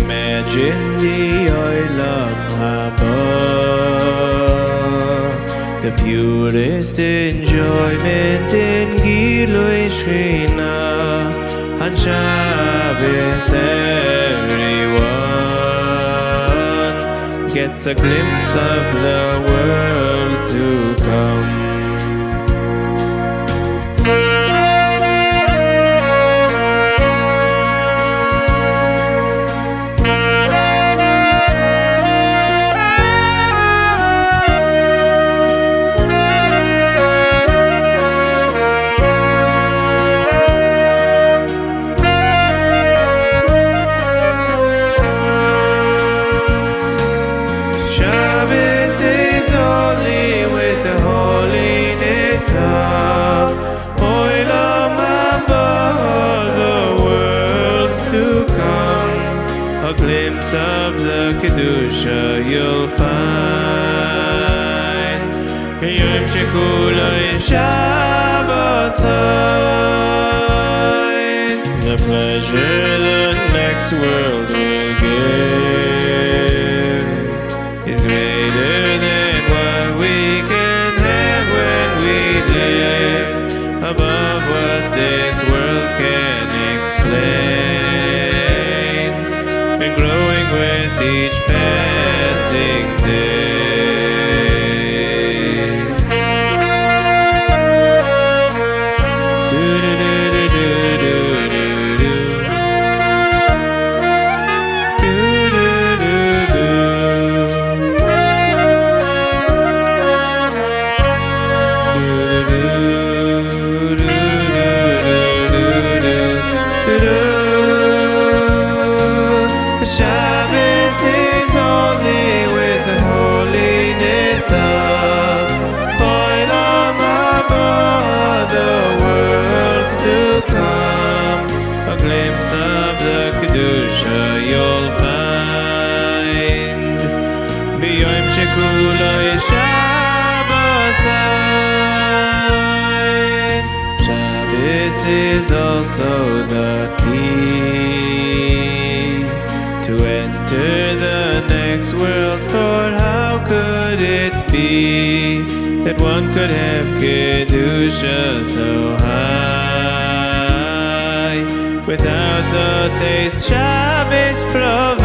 in the Olam Haba. The purest enjoyment in Gilui Shechina on Shabbos everyone gets a glimpse of the world to come. A glimpse of the Kedusha you'll find. Yom Shekulai Shabbos The pleasure the next world each passing Glimpse of the Kedusha you'll find. B'yom shekuloi Shabbosayin. Shabbos is also the key to enter the next world. For how could it be that one could have kedusha so high without the taste Shabbos provides?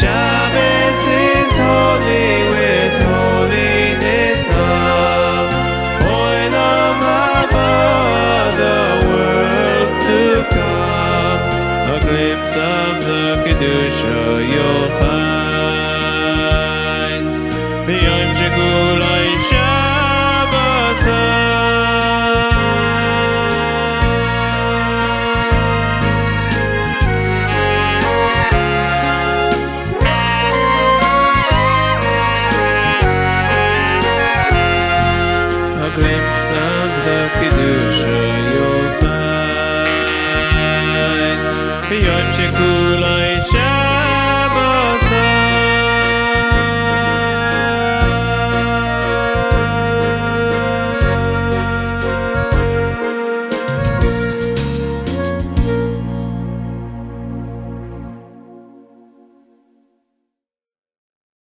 Shabbos is holy with holiness of Olam Haba, the world to come. A glimpse of the Kedusha you'll find. Piotrzeku